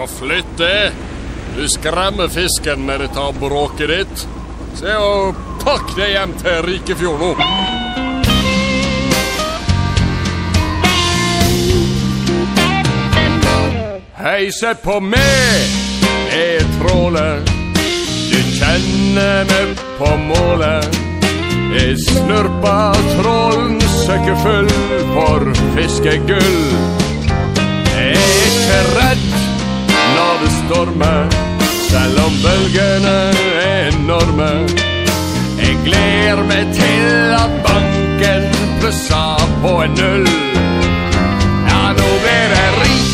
Ja, flytt det. Du skremmer fisken med dette bråket ditt. Se og pakk det hjem til Rikefjord nå. Hei, se på meg, jeg tråler. Du kjenner meg på målet. Jeg snurper trålen søkkefull for fiskegull. Jeg er ikke redd stormer, selv om bølgene er enorme. Jeg gleder meg til at banken plusser på en null. Ja, nå blir jeg rik.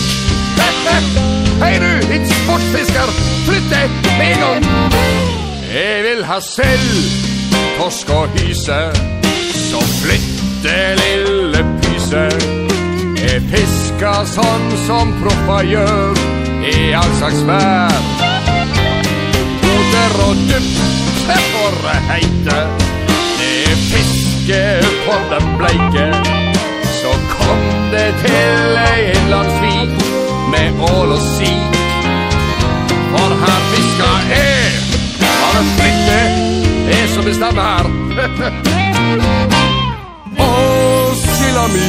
Hei du, din sportsfisker, flytt deg med en gang. Jeg vil ha selv torsk og hyse, så flytte, lille pyse. Jeg fisker sånn som proffa gjør i all slags vær. Poter og dypt det får heite. Det er fiske på den bleike. Så kom det til ei innlandsvik med ål og sik. For her fiska er bare flytt det, det er som bestemmer her. Å, silda mi,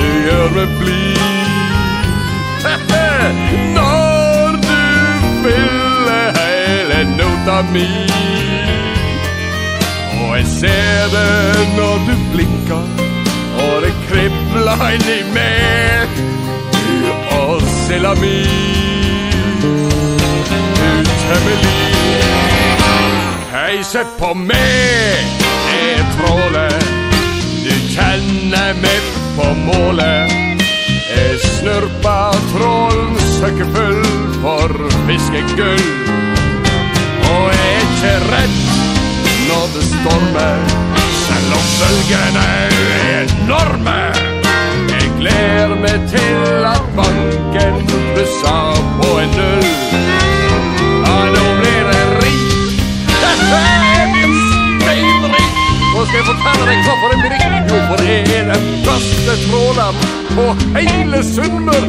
du gjør meg blid. Når du fyller hele nota mi. Og jeg ser det når du blinker, og det kribler inni meg. Og cella mi, utømmelig. Hei, se på meg, jeg tråler. Du kjenner meg på målet. For fiskegull. Og jeg er ikke redd når det stormer, selv om bølgene er enorme. Jeg gleder meg til at banken plusser på en null. Ja, nå blir jeg rik. er min steinrik. Nå skal jeg fortelle deg hvorfor jeg blir rik. Jeg er den beste tråleren på hele Sunnmør.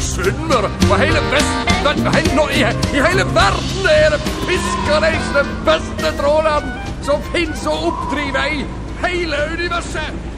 Sunnmør? På hele hele, i, I hele verden er det fiskereis den beste tråleren som fins å oppdrive i hele universet.